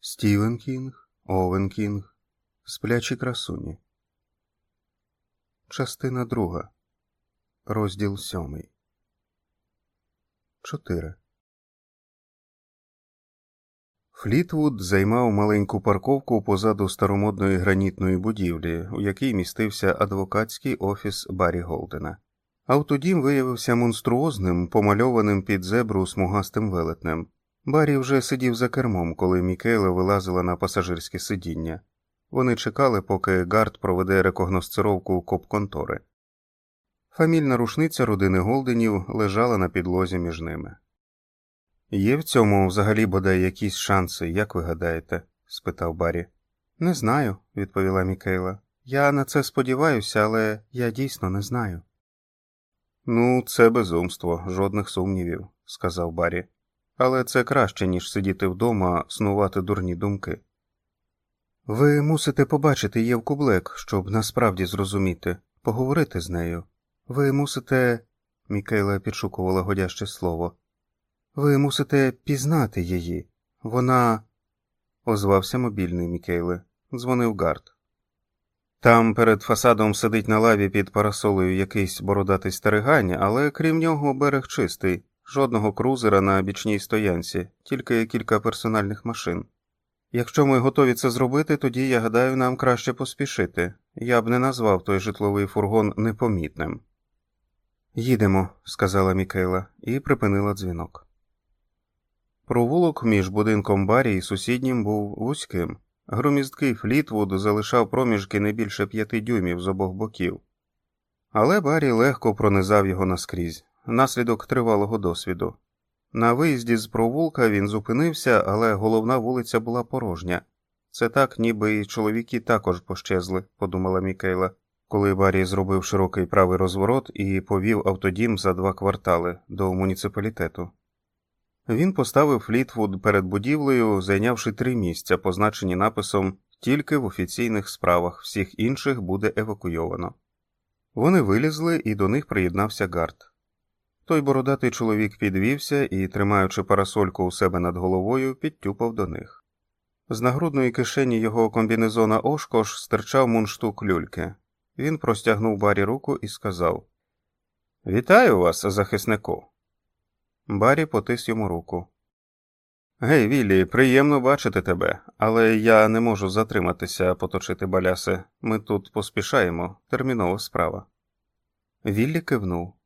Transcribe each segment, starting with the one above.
Стівен Кінг, Овен Кінг, Сплячі красуні. Частина друга. Розділ сьомий. Чотири. Флітвуд займав маленьку парковку позаду старомодної гранітної будівлі, у якій містився адвокатський офіс Баррі Голдена. Автодім виявився монструозним, помальованим під зебру смугастим велетнем. Баррі вже сидів за кермом, коли Мікейла вилазила на пасажирське сидіння. Вони чекали, поки Гард проведе рекогносцировку коп-контори. Фамільна рушниця родини Голденів лежала на підлозі між ними. Є в цьому взагалі бодай якісь шанси, як ви гадаєте? спитав Баррі. Не знаю, відповіла Мікейла. Я на це сподіваюся, але я дійсно не знаю. Ну, це безумство, жодних сумнівів, сказав Баррі. Але це краще, ніж сидіти вдома, снувати дурні думки. Ви мусите побачити Євку Блек, щоб насправді зрозуміти, поговорити з нею. Ви мусите. Мікейла підшукувала годяще слово. Ви мусите пізнати її. Вона. озвався мобільний Мікейли. Дзвонив Гард. Там перед фасадом сидить на лаві під парасолою якийсь бородатий старигань, але крім нього берег чистий, жодного крузера на бічній стоянці, тільки кілька персональних машин. Якщо ми готові це зробити, тоді я гадаю, нам краще поспішити. Я б не назвав той житловий фургон непомітним. Їдемо, сказала Мікейла і припинила дзвінок. Провулок між будинком Барі і сусіднім був вузьким. Громісткий Флітвуд залишав проміжки не більше п'яти дюймів з обох боків, але Барі легко пронизав його наскрізь, наслідок тривалого досвіду. На виїзді з провулка він зупинився, але головна вулиця була порожня. Це так, ніби і чоловіки також пощезли, подумала Мікейла, коли Барі зробив широкий правий розворот і повів автодім за два квартали до муніципалітету. Він поставив Флітвуд перед будівлею, зайнявши три місця, позначені написом Тільки в офіційних справах, всіх інших буде евакуйовано. Вони вилізли, і до них приєднався Гард. Той бородатий чоловік підвівся і, тримаючи парасольку у себе над головою, підтюпав до них. З нагрудної кишені його комбінезона Ошкош стирчав мунштук люльки. Він простягнув барі руку і сказав Вітаю вас, захиснику. Барі потис йому руку. Гей, Віллі, приємно бачити тебе, але я не можу затриматися поточити баляси. Ми тут поспішаємо, термінова справа. Віллі кивнув.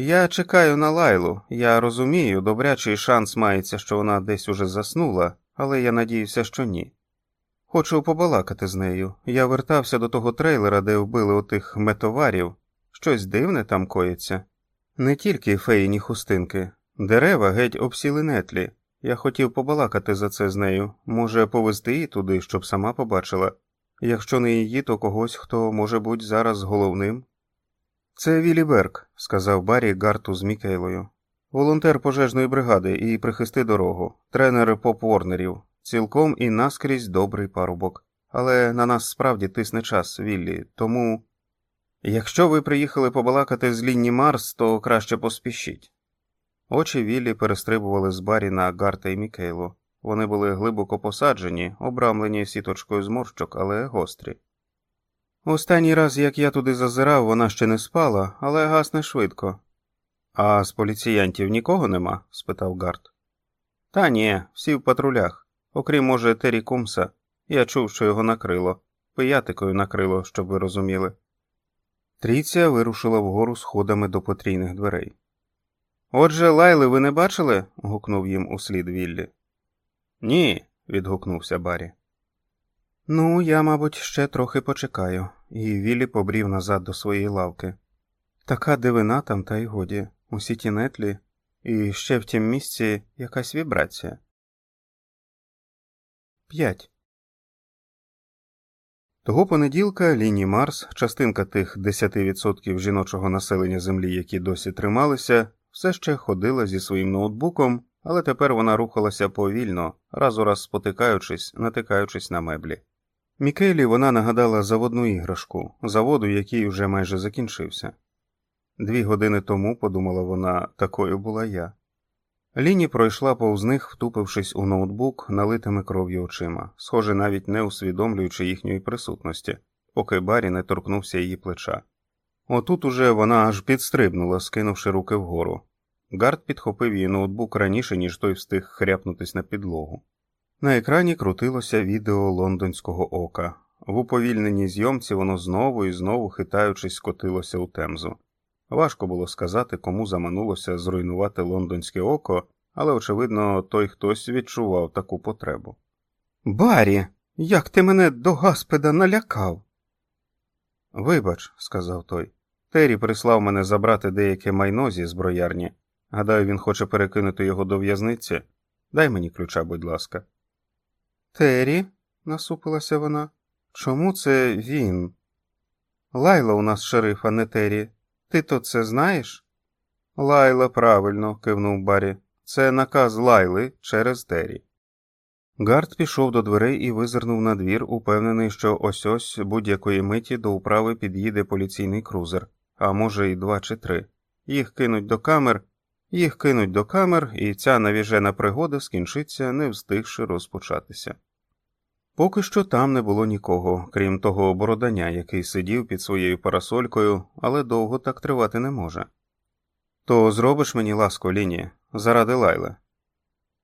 Я чекаю на лайлу. Я розумію, добрячий шанс мається, що вона десь уже заснула, але я надіюся, що ні. Хочу побалакати з нею. Я вертався до того трейлера, де вбили отих метоварів. Щось дивне там коїться. Не тільки феїні хустинки, дерева геть обсіли нетлі. Я хотів побалакати за це з нею, може, повезти її туди, щоб сама побачила. Якщо не її, то когось, хто може бути зараз головним. Це Вілі Берк, сказав Баррі Гарту з Мікейлою. Волонтер пожежної бригади і прихисти дорогу, тренер поп Ворнерів, цілком і наскрізь добрий парубок. Але на нас справді тисне час, Віллі, тому. Якщо ви приїхали побалакати з Лінні Марс, то краще поспішіть. Очі Віллі перестрибували з барі на Гарта і Мікейлу. Вони були глибоко посаджені, обрамлені сіточкою зморщок, але гострі. Останній раз, як я туди зазирав, вона ще не спала, але гасне швидко. А з поліціянтів нікого нема? спитав Гарт. Та ні, всі в патрулях. Окрім, може, Террі Кумса. Я чув, що його накрило. Пиятикою накрило, щоб ви розуміли. Тріція вирушила вгору сходами до потрійних дверей. Отже, лайли ви не бачили? гукнув їм услід Віллі. Ні, відгукнувся Баррі. Ну, я, мабуть, ще трохи почекаю, і Віллі побрів назад до своєї лавки. Така дивина там, та й годі, усі ті нетлі, і ще в тім місці якась вібрація. 5. Того понеділка Ліні Марс, частинка тих 10% жіночого населення Землі, які досі трималися, все ще ходила зі своїм ноутбуком, але тепер вона рухалася повільно, раз у раз спотикаючись, натикаючись на меблі. Мікелі вона нагадала заводну іграшку, заводу, який вже майже закінчився. Дві години тому, подумала вона, такою була я. Ліні пройшла повз них, втупившись у ноутбук налитими кров'ю очима, схоже, навіть не усвідомлюючи їхньої присутності, поки Барі не торкнувся її плеча. Отут уже вона аж підстрибнула, скинувши руки вгору. Гард підхопив її ноутбук раніше, ніж той встиг хряпнутись на підлогу. На екрані крутилося відео лондонського ока. В уповільненій зйомці воно знову і знову хитаючись скотилося у темзу. Важко було сказати, кому заманулося зруйнувати лондонське око, але, очевидно, той хтось відчував таку потребу. Барі, як ти мене до гаспеда налякав. Вибач, сказав той. Террі прислав мене забрати деяке майно зі зброярні. Гадаю, він хоче перекинути його до в'язниці. Дай мені ключа, будь ласка. Террі, насупилася вона. Чому це він? Лайла у нас шериф, а не Террі. Ти то це знаєш? Лайла, правильно, кивнув Барі. Це наказ Лайли через Террі. Гард пішов до дверей і визирнув на двір, упевнений, що ось ось будь-якої миті до управи під'їде поліційний крузер, а може, й два чи три. Їх кинуть до камер, їх кинуть до камер, і ця навіжена пригода скінчиться, не встигши розпочатися. Поки що там не було нікого, крім того бородання, який сидів під своєю парасолькою, але довго так тривати не може. То зробиш мені ласку, Ліні, заради Лайли.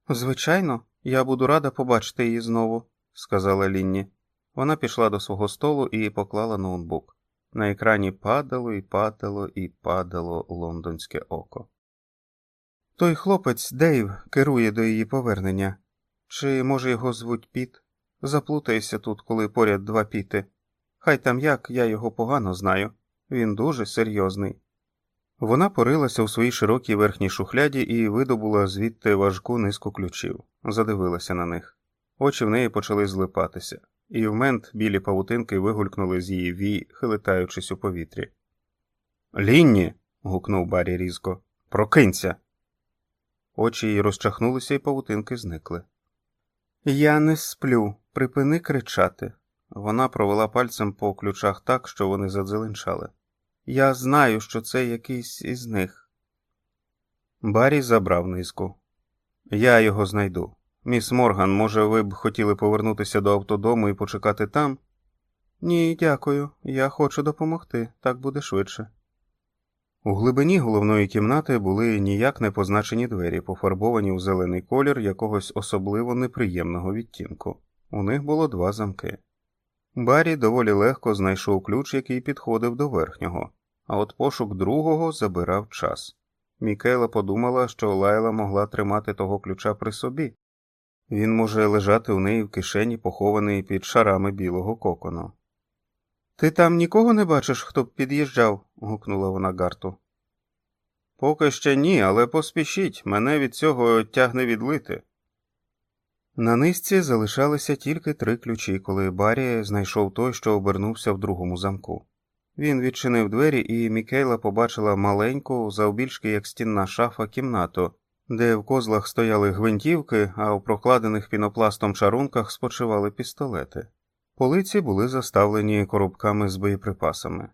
Звичайно, я буду рада побачити її знову, сказала Лінні. Вона пішла до свого столу і поклала ноутбук. На екрані падало і падало і падало лондонське око. Той хлопець Дейв керує до її повернення. Чи, може, його звуть Піт? Заплутайся тут, коли поряд два піти. Хай там як, я його погано знаю. Він дуже серйозний. Вона порилася у своїй широкій верхній шухляді і видобула звідти важку низку ключів, задивилася на них. Очі в неї почали злипатися, і в мент білі павутинки вигулькнули з її вій, хилитаючись у повітрі. Лінні. гукнув Барі різко. Прокинься. Очі її розчахнулися, і павутинки зникли. Я не сплю, припини кричати. Вона провела пальцем по ключах так, що вони задзеленчали. Я знаю, що це якийсь із них. Барі забрав низку. Я його знайду. Міс Морган, може, ви б хотіли повернутися до автодому і почекати там? Ні, дякую. Я хочу допомогти, так буде швидше. У глибині головної кімнати були ніяк не позначені двері, пофарбовані у зелений колір якогось особливо неприємного відтінку. У них було два замки. Баррі доволі легко знайшов ключ, який підходив до верхнього, а от пошук другого забирав час. Мікейла подумала, що Лайла могла тримати того ключа при собі. Він може лежати у неї в кишені, похований під шарами білого кокону. Ти там нікого не бачиш, хто б під'їжджав? гукнула вона Гарту. Поки ще ні, але поспішіть, мене від цього тягне відлити. На низці залишалися тільки три ключі, коли Баррі знайшов той, що обернувся в другому замку. Він відчинив двері, і Мікейла побачила маленьку, завбільшки як стінна шафа, кімнату, де в козлах стояли гвинтівки, а в прокладених пінопластом чарунках спочивали пістолети. Полиці були заставлені коробками з боєприпасами.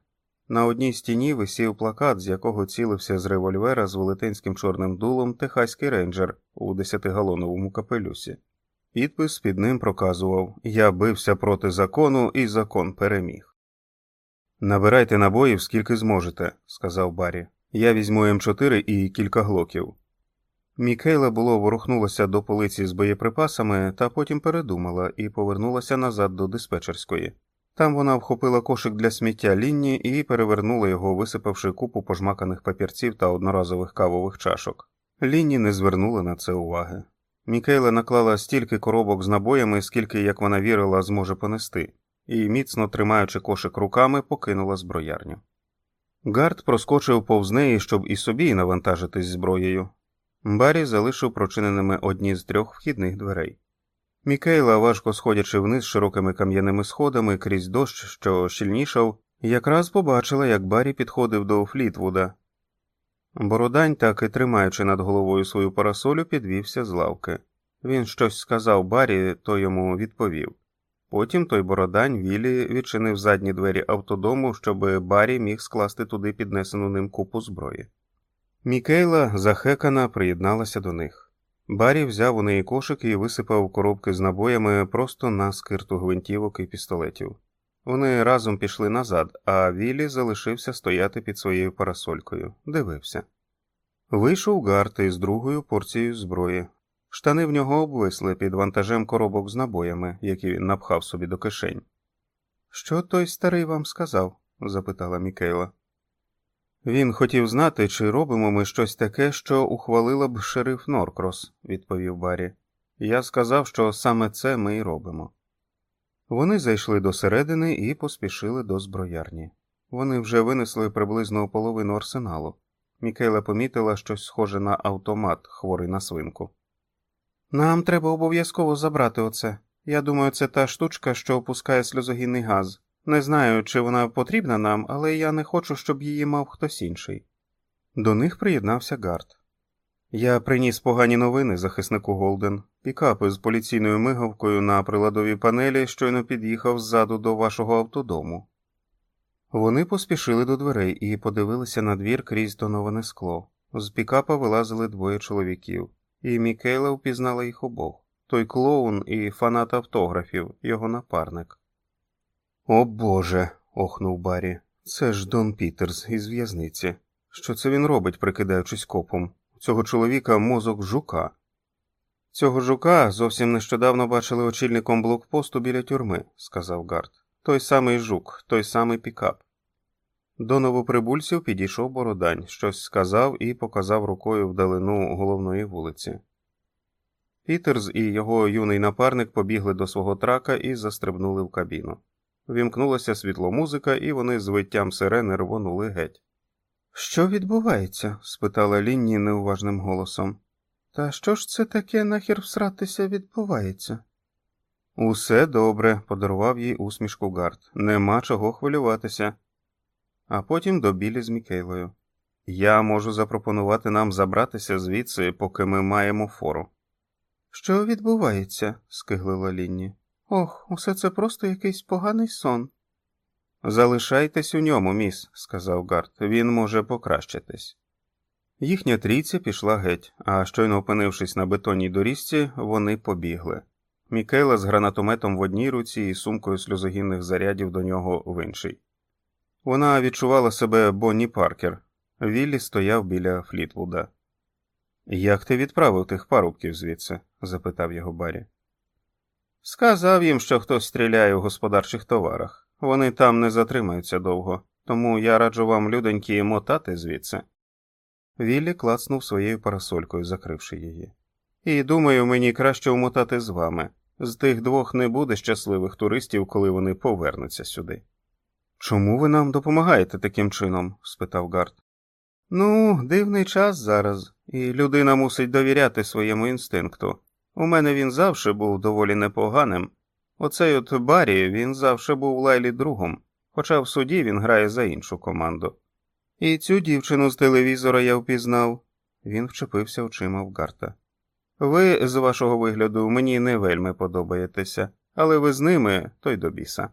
На одній стіні висів плакат, з якого цілився з револьвера з велетенським чорним дулом техаський рейнджер у десятигалоновому капелюсі. Підпис під ним проказував Я бився проти закону, і закон переміг. Набирайте набоїв скільки зможете, сказав Баррі. Я візьму М4 і кілька глоків. Мікейла було ворухнулася до полиці з боєприпасами, та потім передумала і повернулася назад до диспетчерської. Там вона вхопила кошик для сміття лінні і перевернула його, висипавши купу пожмаканих папірців та одноразових кавових чашок. Лінні не звернула на це уваги. Мікейла наклала стільки коробок з набоями, скільки, як вона вірила, зможе понести, і, міцно тримаючи кошик руками, покинула зброярню. Гард проскочив повз неї, щоб і собі навантажитись зброєю. Баррі залишив прочиненими одні з трьох вхідних дверей. Мікейла, важко сходячи вниз широкими кам'яними сходами крізь дощ, що щільнішав, якраз побачила, як Баррі підходив до Флітвуда. Бородань, так і тримаючи над головою свою парасолю, підвівся з лавки. Він щось сказав Баррі, то йому відповів. Потім той бородань Вілі відчинив задні двері автодому, щоб Баррі міг скласти туди піднесену ним купу зброї. Мікейла, захекана, приєдналася до них. Барі взяв у неї кошик і висипав коробки з набоями просто на скирту гвинтівок і пістолетів. Вони разом пішли назад, а Віллі залишився стояти під своєю парасолькою, дивився. Вийшов Гарт із другою порцією зброї. Штани в нього обвисли під вантажем коробок з набоями, які він напхав собі до кишень. Що той старий вам сказав? запитала Мікейла. Він хотів знати, чи робимо ми щось таке, що ухвалила б шериф Норкрос, відповів Баррі. Я сказав, що саме це ми й робимо. Вони зайшли до середини і поспішили до зброярні. Вони вже винесли приблизно половину арсеналу. Мікейла помітила щось схоже на автомат, хворий на свинку. Нам треба обов'язково забрати оце. Я думаю, це та штучка, що опускає сльозогінний газ. Не знаю, чи вона потрібна нам, але я не хочу, щоб її мав хтось інший. До них приєднався Гард. Я приніс погані новини захиснику Голден, пікап із поліційною мигавкою на приладовій панелі щойно під'їхав ззаду до вашого автодому. Вони поспішили до дверей і подивилися на двір крізь тоноване скло. З пікапа вилазили двоє чоловіків, і Мікейла впізнала їх обох той клоун і фанат автографів, його напарник. О Боже. охнув Баррі. Це ж Дон Пітерс із в'язниці. Що це він робить, прикидаючись копом? Цього чоловіка мозок жука. Цього жука зовсім нещодавно бачили очільником блокпосту біля тюрми, сказав Гард. Той самий жук, той самий пікап. До новоприбульців підійшов Бородань, щось сказав і показав рукою вдалину головної вулиці. Пітерс і його юний напарник побігли до свого трака і застрибнули в кабіну. Вімкнулася світломузика, і вони з виттям сирени рвонули геть. Що відбувається? спитала Лінні неуважним голосом. Та що ж це таке нахер всратися відбувається? Усе добре, подарував їй усмішку Гард. Нема чого хвилюватися. А потім до білі з Мікейлою. Я можу запропонувати нам забратися звідси, поки ми маємо фору. Що відбувається? скиглила Лінні. Ох, усе це просто якийсь поганий сон. Залишайтесь у ньому, міс, сказав Гарт, він може покращитись. Їхня трійця пішла геть, а щойно опинившись на бетонній доріжці, вони побігли. Мікейла з гранатометом в одній руці і сумкою сльозогінних зарядів до нього в іншій. Вона відчувала себе Бонні Паркер. Віллі стояв біля Флітвуда. Як ти відправив тих парубків звідси? запитав його Баррі. Сказав їм, що хтось стріляє у господарчих товарах. Вони там не затримаються довго, тому я раджу вам, люденькі, мотати звідси. Віллі клацнув своєю парасолькою, закривши її. І думаю, мені краще умотати з вами. З тих двох не буде щасливих туристів, коли вони повернуться сюди. Чому ви нам допомагаєте таким чином? спитав Гард. Ну, дивний час зараз, і людина мусить довіряти своєму інстинкту. У мене він завжди був доволі непоганим. Оцей от Барі він завжди був Лайлі другом, хоча в суді він грає за іншу команду. І цю дівчину з телевізора я впізнав. Він вчепився очима в Гарта. Ви, з вашого вигляду, мені не вельми подобаєтеся, але ви з ними той до біса.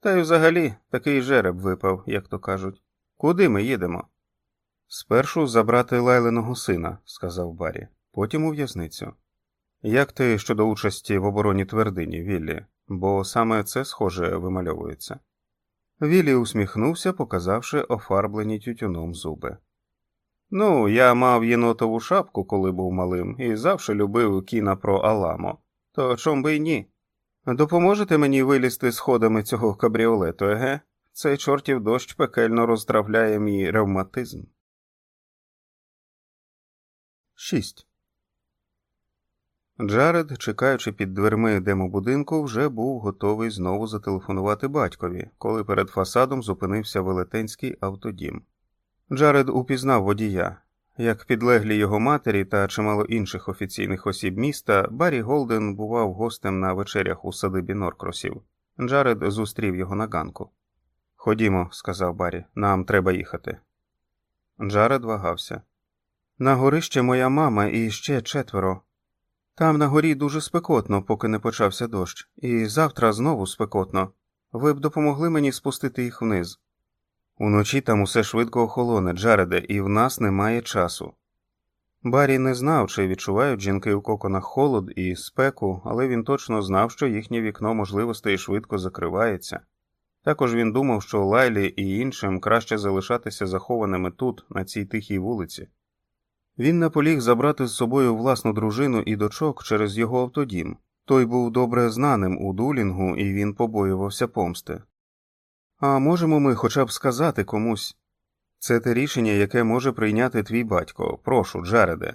Та й взагалі такий жереб випав, як то кажуть. Куди ми їдемо? Спершу забрати лайленого сина, сказав Барі, потім у в'язницю. Як ти щодо участі в обороні твердині, Віллі, бо саме це схоже вимальовується. Віллі усміхнувся, показавши офарблені тютюном зуби. Ну, я мав єнотову шапку, коли був малим, і завжди любив кіна про Аламо, то чом би й ні? Допоможете мені вилізти сходами цього кабріолету, еге? Цей чортів дощ пекельно роздравляє мій ревматизм. 6. Джаред, чекаючи під дверми демобудинку, вже був готовий знову зателефонувати батькові, коли перед фасадом зупинився велетенський автодім. Джаред упізнав водія. Як підлеглі його матері та чимало інших офіційних осіб міста, Баррі Голден бував гостем на вечерях у садибі Норкросів. Джаред зустрів його на ганку. Ходімо, сказав Баррі, нам треба їхати. Джаред вагався. На горищі моя мама і ще четверо. Там на горі дуже спекотно, поки не почався дощ, і завтра знову спекотно. Ви б допомогли мені спустити їх вниз. Уночі там усе швидко охолоне, Джареде, і в нас немає часу. Баррі не знав, чи відчувають жінки у коконах холод і спеку, але він точно знав, що їхнє вікно можливостей швидко закривається. Також він думав, що Лайлі і іншим краще залишатися захованими тут, на цій тихій вулиці. Він наполіг забрати з собою власну дружину і дочок через його автодім. Той був добре знаним у дулінгу, і він побоювався помсти. А можемо ми хоча б сказати комусь це те рішення, яке може прийняти твій батько. Прошу, Джареде.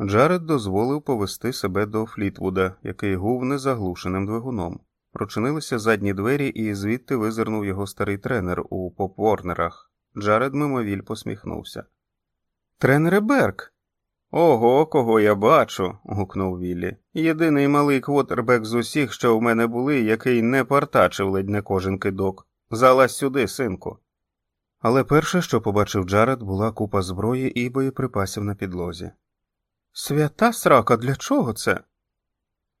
Джаред дозволив повести себе до Флітвуда, який гув незаглушеним двигуном. Прочинилися задні двері, і звідти визирнув його старий тренер у Поп-Ворнерах. Джаред мимовіль посміхнувся. Тренере Берк. Ого, кого я бачу. гукнув Віллі. Єдиний малий квотербек з усіх, що в мене були, який не партачив ледь не кожен кидок. Залазь сюди, синку. Але перше, що побачив Джаред, була купа зброї і боєприпасів на підлозі. Свята срака, для чого це?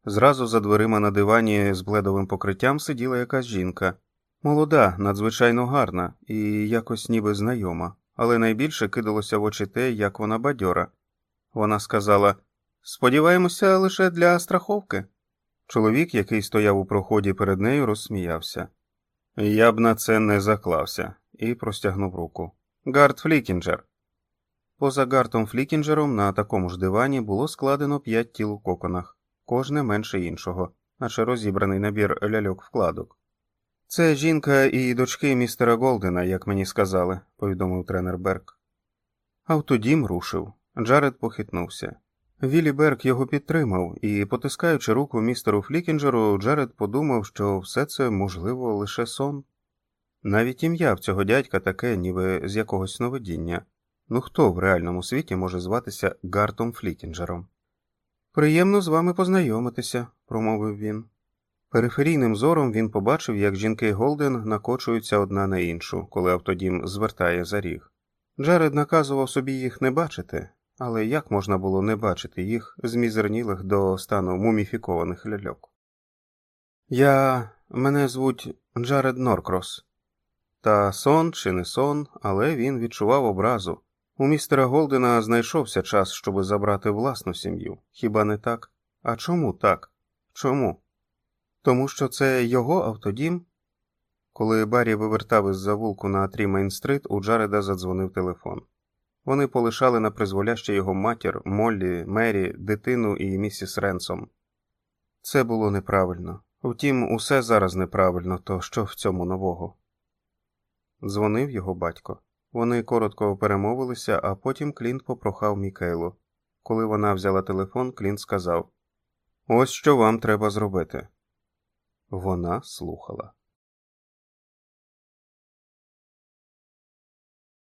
Зразу за дверима на дивані з бледовим покриттям сиділа якась жінка. Молода, надзвичайно гарна і якось ніби знайома, але найбільше кидалося в очі те, як вона бадьора. Вона сказала Сподіваємося, лише для страховки. Чоловік, який стояв у проході перед нею, розсміявся. Я б на це не заклався, і простягнув руку. Гард Флікінджер. Поза Гартом Флікінджером на такому ж дивані було складено п'ять тіл у коконах, кожне менше іншого, наче розібраний набір ляльок вкладок. Це жінка і дочки містера Голдена, як мені сказали, повідомив тренер Берк. Автодім рушив. Джаред похитнувся. Віллі Берк його підтримав, і, потискаючи руку містеру Флікінджеру, Джаред подумав, що все це можливо лише сон. Навіть ім'я в цього дядька таке, ніби з якогось сновидіння. Ну хто в реальному світі може зватися Гартом Флікінджером? Приємно з вами познайомитися, промовив він. Периферійним зором він побачив, як жінки Голден накочуються одна на іншу, коли автодім звертає за ріг. Джаред наказував собі їх не бачити, але як можна було не бачити їх, змізернілих до стану муміфікованих ляльок? Я. мене звуть Джаред Норкрос. Та сон чи не сон, але він відчував образу. У містера Голдена знайшовся час, щоби забрати власну сім'ю. Хіба не так? А чому так? Чому? Тому що це його автодім? Коли Баррі вивертав із завулку на Трімейн-стрит, у Джареда задзвонив телефон. Вони полишали на призволяще його матір, Моллі, Мері, дитину і місіс Ренсом. Це було неправильно. Втім, усе зараз неправильно, то що в цьому нового? Дзвонив його батько. Вони коротко перемовилися, а потім Клінт попрохав Мікейлу. Коли вона взяла телефон, Клінт сказав Ось що вам треба зробити. Вона слухала.